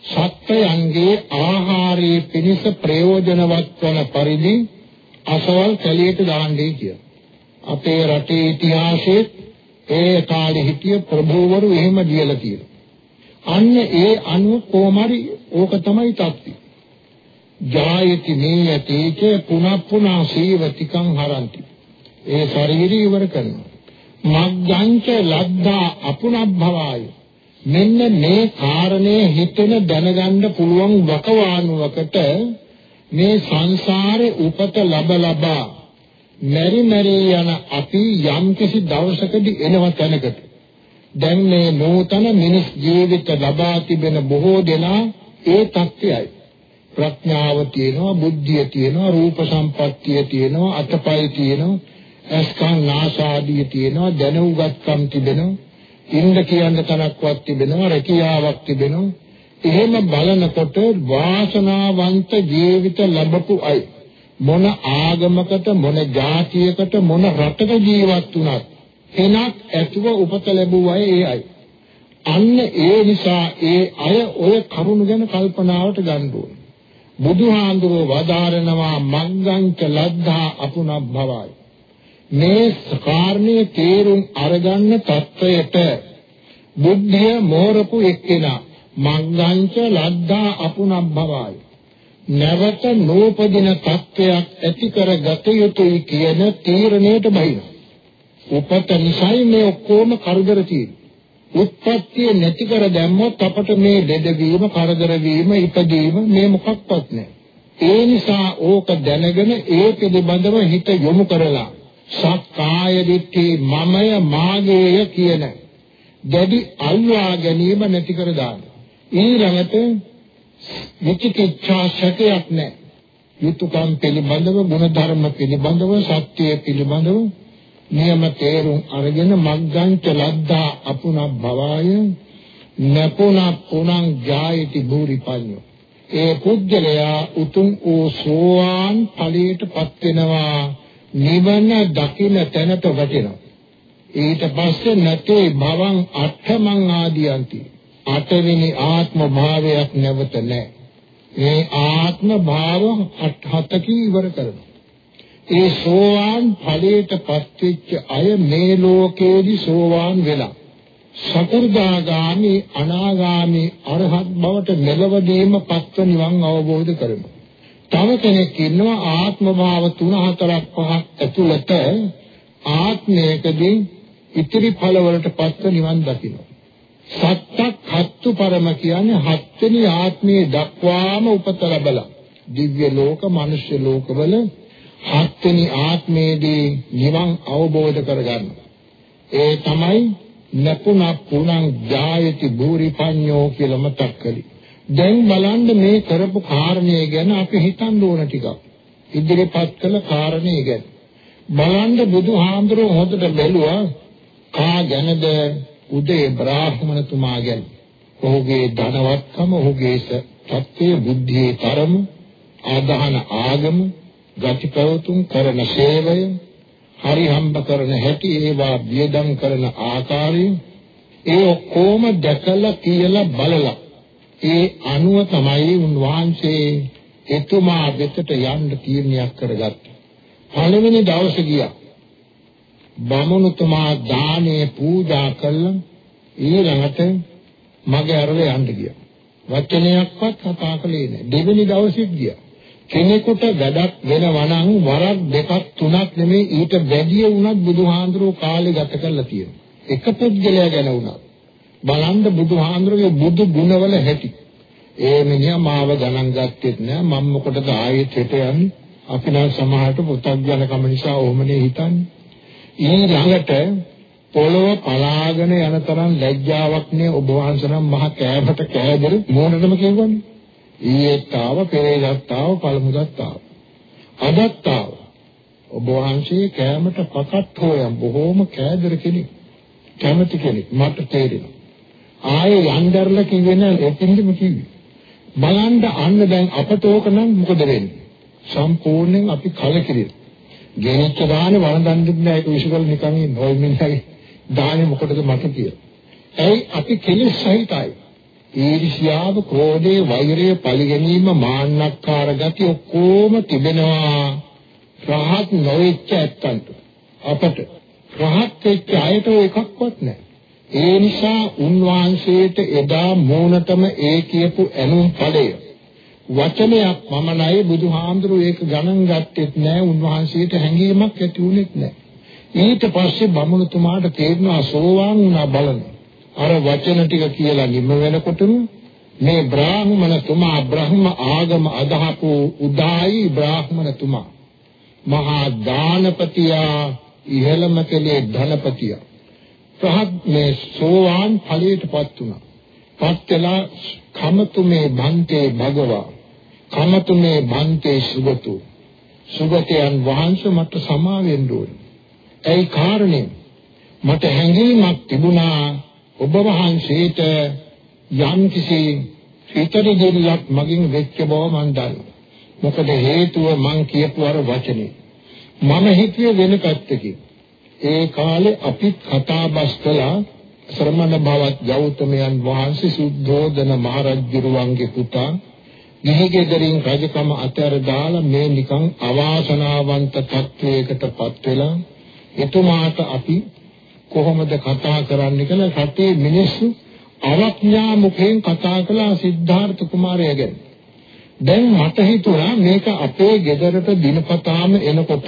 S1: සත්‍යයන්ගේ ආහාරයේ පිණිස ප්‍රයෝජනවත් වන පරිදි අසවල් කැලියට දාන්නේ කියලා. අපේ රටේ ඉතිහාසයේ ඒ කාලේ හිටිය ප්‍රභූවරු එහෙම දියලා තියෙනවා. අන්න ඒ අනුව කොහොමරි ඕක තමයි තත්ති. ජායති නීයතේච පුනප්පුනා සීවතිකං හරಂತಿ. ඒ ශරීරය ඉවර කරනවා. මග්ගංච ලද්දා අපුනබ්භවාය. මෙන්න මේ කාරණේ හිතෙන දැනගන්න පුළුවන් වකවානුවකට මේ සංසාරේ උපත ලබ ලබා මෙරි මෙරි යන අපි යම්කිසි දවසකදී එනව තැනකට. දැන් මේ නූතන මිනිස් ජීවිත ලබා තිබෙන බොහෝ දෙනා ඒ තත්ත්වයයි. ප්‍රඥාව තියෙනවා බුද්ධිය තියෙනවා රූප සම්පත්තිය තියෙනවා අතපය තියෙනවා අස්කන් නාසාදිය තියෙනවා දැනුගත්කම් තිබෙනවා ඉන්න කියන්න තරක්වත් තිබෙනවා රැකියාවක් තිබෙනවා එහෙම බලනකොට වාසනාවන්ත ජීවිත ලැබපු අය මොන ආගමකට මොන ජාතියකට මොන රටක ජීවත් වුණත් එනක් ඇතුව උපත ලැබුව අය ඒ අය අන්න ඒ නිසා ඒ අය ඔය කරුණ ගැන කල්පනාවට ගන්න ඕනේ. බුදුහාඳුරෝ වදාරනවා මග්ගංච ලද්ධා අපුනබ්භවයි. මේ කාරණේ තේරුම් අරගන්න තත්වයට බුද්ධිය මෝරපු එක්කෙනා මග්ගංච ලද්ධා අපුනබ්භවයි. නැවත නූපදින තත්වයක් ඇති කර ගත යුතුයි කියන තීරණයට බහිනවා. උපත නිසයි මේ ඔක්කොම කරදර තියෙන්නේ. උත්පත්තිය නැති කර දැම්මොත් අපට මේ දෙදවීම, කරදර වීම, ඉපදීම මේ මොකක්වත් නැහැ. ඒ නිසා ඕක දැනගෙන ඒ පිළිබඳව හිත යොමු කරලා සක්කාය දිට්ඨි මමය මාගේය කියන දැඩි අල්වා ගැනීම නැති කර දාන්න. ඊළඟට විචිකිච්ඡා ශකයක් නැහැ. යුතුයකම් පිළිබඳව, ගුණධර්ම පිළිබඳව, සත්‍ය පිළිබඳව නියම තේරුම් අරගෙන මග්ගංච ලද්දා අපුණක් භවාය නපුණ පුණං ජායති භූරිපඤ්ඤෝ. ඒ පුද්ගලයා උතුම් වූ සෝවාන් ඵලයටපත් වෙනවා නිවන දකින්න තැනට වැටෙනවා. ඊට පස්සේ නැතේ භවං අට්ඨමං ආදියන්ති. අටවෙනි ආත්ම භාවයක් නැවත නැහැ. මේ ආත්ම භාව අට හතකින් ඉවර කරනවා. ඒ සෝවාන් ඵලයටපත් වෙච්ච අය මේ ලෝකේදී සෝවාන් වෙලා සකෘදාගාමි අනාගාමි අරහත් බවට මෙලවදීම පත්ව නිවන් අවබෝධ කරනවා. තව කෙනෙක් ඉන්නවා ආත්ම භාව 3 4ක් 5ක් ඇතුළත ආත්මයකදී ඉතිරි ඵල වලට පත්ව නිවන් දකිනවා. සත්තක් හත්තු පරම කියන්නේ හත්වෙනි ආත්මයේ දක්වාම උපත ලැබලා දිව්‍ය ලෝක, මනුෂ්‍ය ලෝකවල හත්වෙනි ආත්මයේදී නිවන් අවබෝධ කරගන්න. ඒ තමයි නපුණ පුණං ජායති භූරිපඤ්ඤෝ කියලා මතක් කළේ. දැන් බලන්න මේ කරපු කාරණේ ගැන අපි හිතන්න ඕන ටිකක්. ඉදිරිපත් කළ කාරණේ ගැන. බලන්න බුදුහාමුදුරුවෝ හොඳට බැලුවා කා ගැනද උදේ බ්‍රාහ්මණතුමා ගැන. ඔහුගේ ධනවත්කම, ඔහුගේ සත්‍ය බුද්ධියේ තරම, ආදාන ආගම ගති පැවතුම් කරන සේවය හරි හම්බ කරන හැටි ඒවා වියදම් කරන ආකාරය ඒ ඔක්කොම දැකලා කියලා බලලා ඒ අනුව තමයි උන්වහන්සේ එතුමා වෙතට යන්න තීරණයක් කරගත්තේ. පළවෙනි දවසේ ගියා. බමුණුතුමා දානේ පූජා කළා. ඊළඟට මගේ අරලේ යන්න ගියා. වචනයක්වත් කතා කළේ නැහැ. දෙවෙනි දවසෙත් ගියා. කෙනෙකුට වැඩක් වෙනවා නම් වරක් දෙකක් තුනක් නෙමෙයි ඊට වැඩිය වුණත් බුදුහාඳුරෝ කාලේ ගත කරලා තියෙනවා. එක පුද්ගලයා ගැන වුණත් බලන්න බුදුහාඳුරගේ බුදු ගුණවල හැටි. ඒ මිනිහා මාව ගණන් ගත්තෙත් නෑ මම මොකටද ආයෙත් හෙට යන්නේ? අපි නම් සමහරට පුතග්ජනකම නිසා ඕමනේ හිතන්නේ. ඊළඟට පොළොව පලාගෙන යන තරම් ලැජ්ජාවක් නේ ඔබ වහන්සේ නම් මහ කෑමට කෑදරු මොනටම කියවන්නේ. ඊයේත් ආව පෙරේදත් ආව පළමුදත් ආව. අදත් ආව. ඔබ වහන්සේ කෑමට පකත් හොයම් බොහෝම කෑදර කෙනෙක් කැමති කෙනෙක් මට තේරෙනවා. ආයේ යන්දර්ලා කිව්වෙන එතින්දම කිව්වේ. බලන්න අන්න දැන් අපට ඕක නම් මොකද වෙන්නේ? සම්පූර්ණයෙන් අපි කලකිරිලා ගෙනිච්ච දානේ වරදන් දුන්නේ ඒක විශ්වවල නිකන් ඉන්න. ඔය මිනිහයි දානේ මොකටද මට කියලා. ඇයි අපි කෙලෙස් සහිතයි. ඊර්ෂ්‍යාව, ක්‍රෝධය, වෛරය, පරිගැනීම, මාන්නක්කාර ගති ඔක්කොම තිබෙනවා. රහත් නොවෙච්ච ඇත්තන්ට. අපට රහත් වෙච්ච අයට එකක්වත් නැහැ. ඒ නිසා උන්වහන්සේට එදා මූණටම ඒ කියපු ඇනුම් ඵලය වචනයක් පමණයි බුදුහාමුදුරුවෝ ඒක ගණන් ගත්තෙත් නැහැ උන්වහන්සේට හැඟීමක් ඇති වුණෙත් නැහැ ඊට පස්සේ බමුණුතුමාට තේරෙනවා සෝවාන් වුණා බලන්න අර වචන ටික කියලා නිම වෙනකොටම මේ බ්‍රාහ්මණතුමා බ්‍රහ්ම ආගම අදහපු උදායි බ්‍රාහ්මණතුමා මහා දානපතියා ඉහළම කෙලේ ධනපතියා. ප්‍රහත් මේ සෝවාන් ඵලයටපත් වුණා. පත්කලා කමතුමේ බන්තේ භගවා. කමතුමේ බන්තේ සුගතු. සුගතයන් වහන්සේ මට සමා වෙන්න ඕනේ. ඒ කාරණේ? මට හැඟීමක් තිබුණා ඔබ වහන්සේට යම් කිසි හිතේ දෙයක් මගින් වෙච්ච බව මන් දන්නවා. මොකද හේතුව මං කියපු අර වචනේ. මම හිතුවේ වෙන පැත්තකින්. ඒ කාලේ අපි කතා බස් කළා ශ්‍රමණ බවත් ගෞතමයන් වහන්සේ සුද්ධෝදන මහරජුරුවන්ගේ පුතා ගිහිගෙදරින් රජකම අතර දාලා මේ නිකන් අවාසනාවන්ත තත්වයකටපත් වෙලා එතුමාට අපි කොහොමද කතා කරන්නේ කියලා රටේ මිනිස්සු අවඥා මුඛයෙන් කතා කළා සිද්ධාර්ථ කුමාරයා ගැන. දැන් මට හිතුණා මේක අපේ ගෙදරට දිනපතාම එනකොට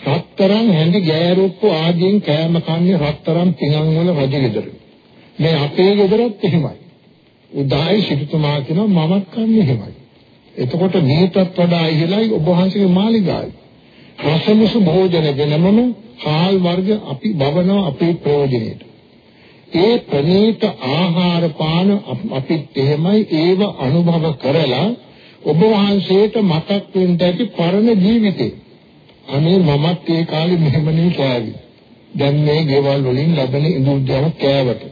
S1: රත්තරන් හැඳි ගෑරුප්පු ආදීන් කෑම කන්නේ රත්තරන් පිඟන් වල රජ ගෙදර. මේ අපේ ගෙදරත් එහෙමයි. උදායි සිටුතුමා කියනවා මමත් කන්නේ එහෙමයි. එතකොට මේකත් වඩා ඉහළයි ඔබ වහන්සේගේ මාලිගාවයි. රසමුසු භෝජන වෙනමම හාල් වර්ග අපි බවනවා අපේ ප්‍රයෝජනෙට. ඒ ප්‍රණීත ආහාර පාන අපිත් එහෙමයි ඒව අනුභව කරලා ඔබ වහන්සේට මතක් වෙන්න ඇති පරණ ජීවිතේ. අනේ මමත් ඒ කාලේ මෙහෙමනේ කෑවි. දැන් මේ ගෙවල් වලින් ලැබෙන ඉඳුල්ජන කෑවට.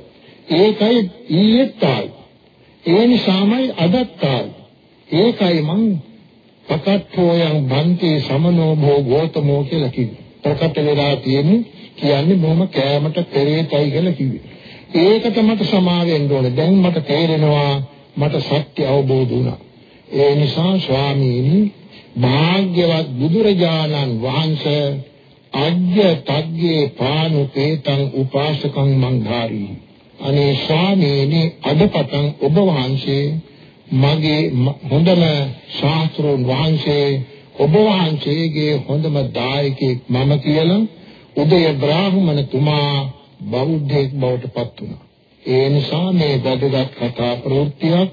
S1: ඒකයි ඊයේත් තායි. ඒ නිසාමයි අදත් තායි. ඒකයි මං පකට්ඨෝයන් බන්ති සමනෝ භෝ ගෝතමෝ කියලා කිව්වේ. ප්‍රකට වෙලා තියෙන්නේ කියන්නේ මොහොම කෑමට පෙරේතයි කියලා කිව්වේ. ඒකට මට සමාවෙන්න ඕනේ. දැන් මට තේරෙනවා මට සත්‍ය අවබෝධ වුණා. ඒ නිසා ස්වාමීනි භාග්‍යවත් බුදුරජාණන් වහන්සේ අජ්‍ය තග්ගේ පානුපේතං උපාසකං මං ධාරි අනේ ස්වාමීනි අදපතන් ඔබ වහන්සේ මගේ හොඳම ශාස්ත්‍රෝන් වහන්සේ ඔබ වහන්සේගේ හොඳම දායකයෙක් මම කියලා උදය බ්‍රාහ්මණතුමා බෞද්ධයෙක් බවට පත් වුණා. ඒ නිසා මේ වැදගත් කතා ප්‍රවෘත්තියක්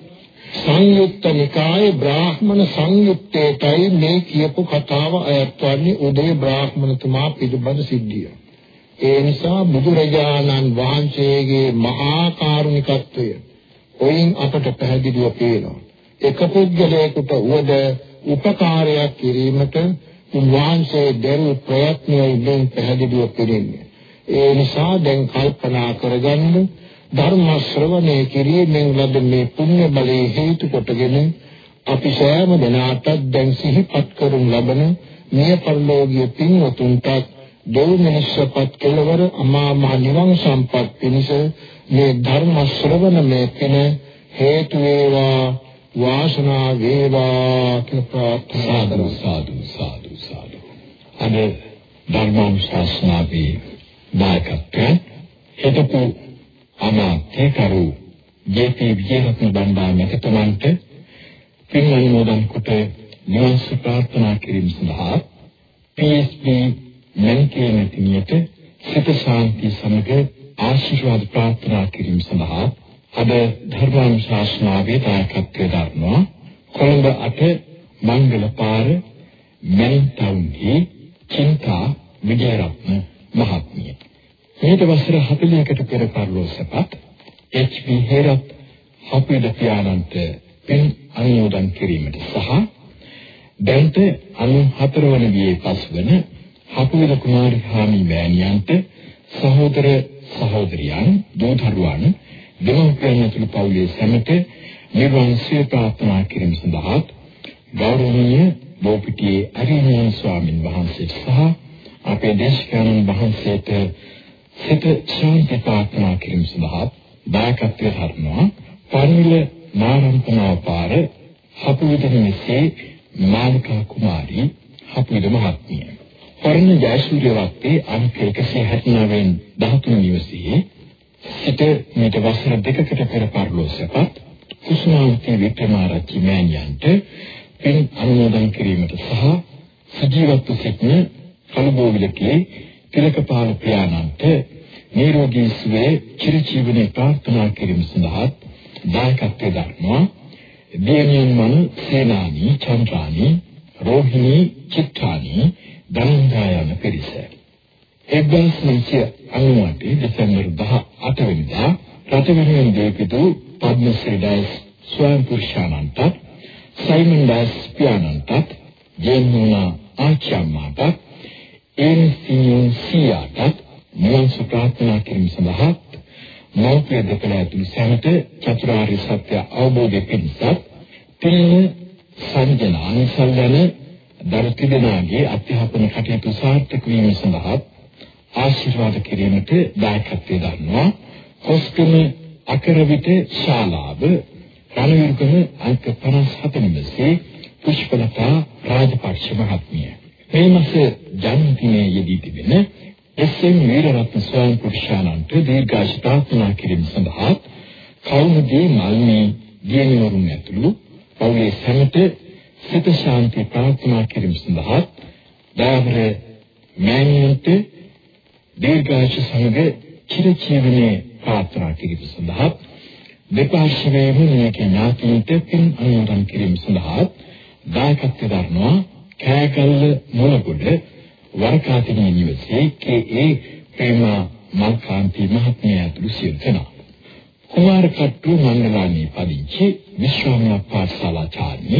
S1: සංයුක්ත නිකායේ බ්‍රාහ්මණ සංයුත්තේටයි මේ කියපු කතාව අයත්වන්නේ උදේ බ්‍රාහ්මණතුමා පිළිබඳ සිද්ධිය. ඒ නිසා බුදුරජාණන් වහන්සේගේ මහා කරුණිකත්වය ඔයින් අපට පැහැදිලිව පේනවා. එක පුද්ගලයෙකුට වද උපකාරයක් කිරීමට උන්වහන්සේ දරු ප්‍රයත්නයෙන් දැන් පැහැදිලිව පෙනෙන්නේ. ඒ නිසා දැන් කල්පනා කරගන්න ධර්ම ශ්‍රවණය කිරීමෙන් ලද මේ පුණ්‍ය බලයේ හේතු කොටගෙන අපි සෑම දිනාටත් දැන් සිහිපත් කරනු ලබන මේ පරිලෝකීය පින්වතුන්ට දෙව්මිනිස්සපත් කෙලවර අමා මහ නිවන් සම්පත් පිණිස මේ ධර්ම ශ්‍රවණ මේ පින හේතු වේවා වාසනා වේවා කියලා ප්‍රාර්ථනා
S2: සාදු සාදු සාදු අද ධර්මානුශාසනාවේ දායකත්වයෙන් හිටපු අමාත්‍යකරු ජේ.පී. විජේරත්න බණ්ඩාර මහත්මයාට පින් අනුමෝදන් කොට නිවන් සුව ප්‍රාර්ථනා කිරීම සඳහා පී.එස්.පී. මන්කේ මැතිණියට සිත ශාන්ති සමග ආශිර්වාද ප්‍රාර්ථනා කිරීම සඳහා අද ධර්මානුශාසනාවේ දායකත්වයෙන් දරනවා කොළඹ අට මංගල පාර මෙන්ටවුන්හි චින්තා විජයරත්න මහත්මිය. මේක වසර 40කට පෙර පරිලෝසපත් එච්.පි. හේරත් හපිද පියාණන්ට පින් අනුමෝදන් කිරීමට සහ දැන්ට 94 වන වියේ පස්වන හපිද කුමාරි හාමි මෑණියන්ට සහෝදර සහෝදරියන් දූදරුවන් දෙමව්පියන් ඇතුළු පවුලේ සැමට නිර්වාණ සුව ප්‍රාර්ථනා කිරීම සඳහා ගෞරවනීය බෝපිටියේ අරිහණන් ස්වාමින් වහන්සේට සහ අපේ දේශකයන්න් වහන්සේට සිත ශාන්ති ප්‍රාර්ථනා කිරීම සඳහා දායකත්වයේ ධර්මවා පරිවිල නාරම්පනාපාර හපුවිදෙනසේ මාලිකා කුමාරී හපුවිද මහත්මිය. පරණ ජයසූරිය වත්තේ අංක 169 13 නිවසේ සිට මේට වසර දෙකකට පෙර පරිලෝසපත් කුසුමාවතී වික්‍රමාරච්චි මෑණියන්ට පින් අනුමෝදන් කිරීමට සහ සජීවත්ව සිටින කලබෝවිලකේ තිලකපාල පියාණන්ට නිරෝගී සුවය චිරජීවනයේ ප්‍රාර්ථනා කිරීම සඳහා දායකත්වයෙන් දක්වනවා දියණියන් මන සේනානි චන්ද්‍රානි රෝහිණී චිත්‍රානි දනන්දා යන පිරිස. 1998 දෙසැම්බර් 18 වෙනිදා රටවෙනුවෙන් දීපිතු පද්මශ්‍රී ඩයස් ස්වයං පුරුෂානන්ට සයිමන් ඩයස් පියානන්ට ජේමුනා ආචාර්යමට එන්සියුන් සියාට නිවන් ප්‍රාර්ථනා කිරීම සඳහා මෞර්ය දෙකල ඇතුළු සැමට චතුරාර්ය සත්‍ය අවබෝධය පිණිස පිළිම සංජනා අනිසල්යන දරුති දෙනාගේ අධ්‍යාපන කටයුතු සාර්ථක වීම සඳහා ආශිර්වාද කිරීමට දායකත්වයෙන් ගන්නවා කොස්කම අකරවිට ශාලාව රණවිරුකම අංක 57 නිවසේ පුෂ්පලතා රාජපක්ෂ මහත්මිය. මේ මාස ජන්මදිනයේ යෙදී තිබෙන එස්.එම්. වීරරත්න ස්වාමි පුරුෂානන්ට දීර්ඝාෂ ප්‍රාර්ථනා කිරීම සඳහා කවුරුදී මල්මේ දියණිවරුන් ඇතුළු පවුලේ සැමට සිත ශාන්ති ප්‍රාර්ථනා කිරීම සඳහා දාවර මෑණියන්ට දීර්ඝාෂ සමග චිරජීවනයේ ප්‍රාර්ථනා කිරීම සඳහා දෙපාර්ශ්වයේම මේක ඥාතීන්ට පින් අනුමෝදන් කිරීම සඳහා දායකත්ව දරනවා කෑගල්ල මොනගොඩ වරකාතිනී නිවසේ කේ.ඒ. ප්‍රේමා මල්කාන්ති මහත්මිය ඇතුළු සියලු දෙනා. කුමාර කට්ටු මංගලානී පදිංචි විශ්වවිද්‍යාල පාඨශාලාචාර්ය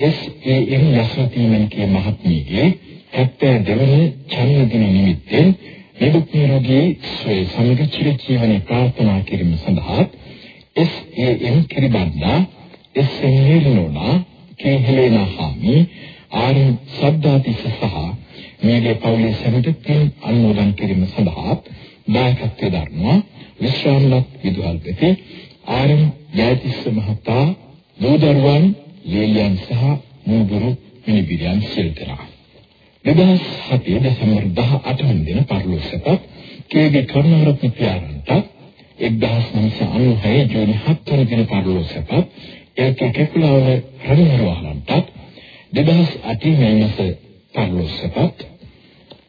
S2: එස්.ඒ.එම්. යසවතීමන්ගේ මහත්මියගේ 72 වෙනි ජන්මදින නිමිත්තෙන් නිදුක් නිරෝගී සුවය සමග චිරජීවනයේ ප්‍රාර්ථනා කිරීම සඳහා S A M. Kiribanda S M. Nirnona K Helena Hami R Saddatissa සහ මේගේ පවුලේ සැමට පින් අනුමෝදන් කිරීම සඳහා දායකත්වයේ දරනවා විශ්‍රාමලත් විදුහල්පති ආර් ජයතිස්ස මහතා දූදරුවන් ලේලියන් සහ මූදුරු මිනිබිරියන් සිල්තනා 2007 දෙසැම්බර් 18 වෙනි දින පරිලෝකසපත් කේ.වි. කරුණාරත්න පියාණන්ට 1996 ජූනි 7 වෙනි දින පරිලෝකසපත් එල්කේ කැකුලාව රවිවරවහන්ට 2008 මේ මාස පරිලෝකසපත්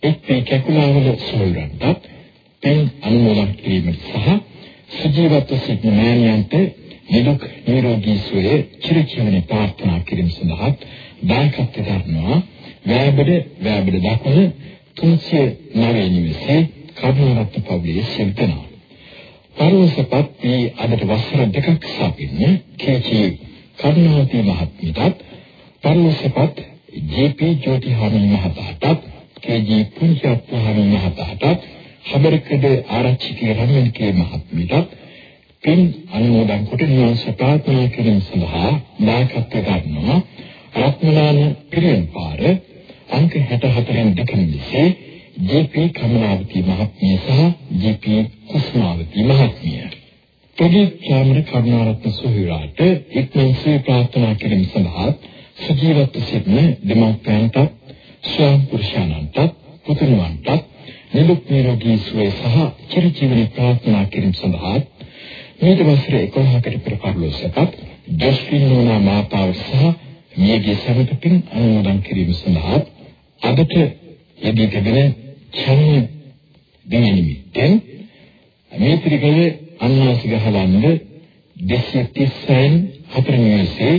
S2: එක්පේ කැකුලාවල සොල්රන්ට පෙන් අනුමෝදන් කිරීමට සහ සජීවත්ව සිටින මෑණියන්ට නිදුක් නිරෝගී සුවය චිරජීවනයේ ප්‍රාර්ථනා කිරීම සඳහා දායකත්ව දරනවා වෑබඩ වෑබඩ දකුණ 309 නිවසේ කරුණාරත්න පවුලේ සිටිනවා. පරෝසපත් මේ අදට වසර දෙකක් සපින්න කේචී කරුණාවති මහත්මියටත් පරෝසපත් ජේ.පී. ජෝතිහාමි මහතාටත් කේ.ජී. පුංචාප්පහාමි මහතාටත් හබරකඩ ආරච්චිගේ රමණකේ මහත්මියටත් පින් අනුමෝදන් කොට නිවන් සපාත්නා කිරීම සඳහා දායකත්ව ගන්නවා රත්මලාන පිරියන්පාර අංක 64න් දෙකෙනිසේ ජේ.පී. කමලාවති මහත්මිය සහ ජේ.පී. කුස්මාවති මහත්මිය. ප්‍රදීප් චාමර කරුණාරත්න සොහිරාට ඉක්මන් සේ ප්‍රාර්ථනා කිරීම සඳහා සජීවත්ව සිටින දෙමව්පියන්ට ස්වාම පුරුෂයන්ට පුතුණුවන්ට නිදුක් නිරෝගී සුවය සහ චිරජීවනයේ ප්‍රාර්ථනා කිරීම සඳහා මේක වසර 11කට පෙර පරිලෝකසපත් ජස්ටින් නෝනා මාතාව සහ මියගේ සමතපින් අනුමෝදන් කිරීම සඳහා අදට යෙදී තිබෙන ඡන්න දින නිමිත්තෙන් මේත්‍රිකල අන්නාසික හලන්ද 230න් හතරවෙනිසේ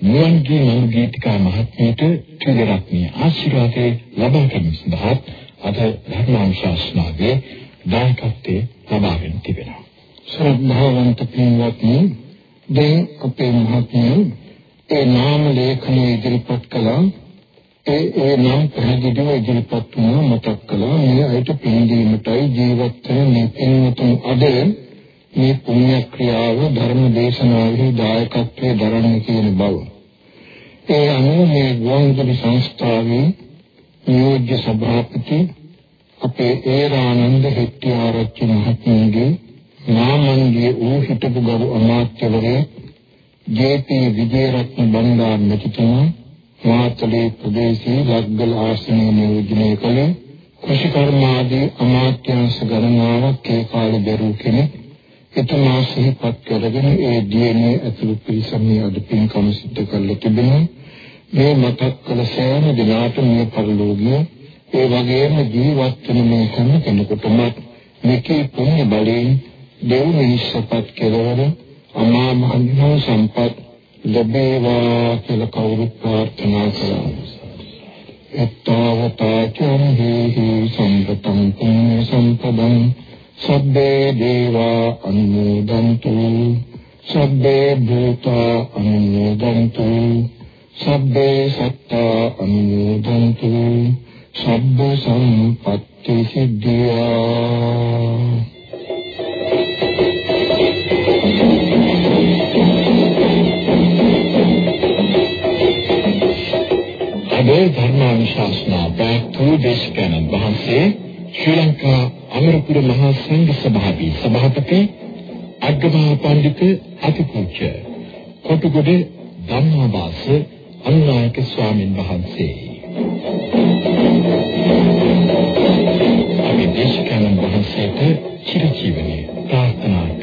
S2: නුවන්ගේ මනුගීතිකා මහත්මියට ත්‍රිදරත්නීය ආශිර්වාදේ ලබා ගැනීම සඳහා අද ධර්මානුශාසනාවේ දායකත්වයේ ලබාගෙන තිබෙනවා.
S1: ශ්‍රද්ධාවන්ත පින්වත්නි දැන් අපේ මහත්මිය ඒ නාම ලේඛනය ඉදිරිපත් කළා ඒ ඒ නම් පැහැදිලිව ඉදිරිපත් වුණා මතක් කළා මේ අයට පින්දීමටයි ජීවත් වෙන මේ පින්වතුන් අද මේ පුණ්‍ය ක්‍රියාව ධර්ම දේශනාවෙහි දායකත්වයේ දරන්න කියන බව. ඒ අනුව මේ ගුවන්විදුලි සංස්ථාවේ නියෝජ්‍ය සභාපති අපේ ඒරානන්ද හෙට්ටිආරච්චි මහත්මයාගේ නාමන්ගේ ඌ හිටපු ගරු අමාත්‍යවරයා ජේ.පී. විජේරත්න බණ්ඩාර මැතිතුමා මාතලේ ප්‍රදේශයේ ලග්ගල ආසනයේ නියෝජනය කළ කෘෂිකර්මාදී අමාත්‍යාංශ ගණනාවක් ඒ කාලේ දරූ කෙනෙක් එතුමා සිහිපත් කරගෙන ඒ DNA ඇතුළු පිරිසමේ අද පින්කම සිද්ධ කරලා තිබෙනවා. මේ මතක් කළ සෑම දිනාට මේ පරිලෝකීය ඒ වගේම ජීවත් වෙන මේ හැම කෙනෙකුටම මේකේ පුණ්‍ය බලයෙන් දෙව් මිනිස්සපත් කෙරවර අමා මහ නිවන සම්පත් ලැබේවා කියලා කවුරුත් ප්‍රාර්ථනා කරා. එත්තවතාචං හේහි සම්පතං පුඤ්ඤ සම්පදං. සබ්බේ දේවා අනුමෝදන්තු. සබ්බේ භූතා අනුමෝදන්තු. සබ්බේ සත්තා අනුමෝදන්තු. සබ්බ සම්පත්ති සිද්ධියා.
S2: අද ධර්මානුශාසනා පැවැත්වූ දේශකයන්න් වහන්සේ ශ්‍රී ලංකා අමරපුර මහා සංඝ සභාවේ සභාපති අග්ගමහා පඬිතුක අතිපූජ්‍ය කොටුගොඩ ධම්මාවාස අනුනායක ස්වාමින් වහන්සේ. අපි දේශකයන්න් වහන්සේට චිරජීවනයේ ප්‍රාර්ථනා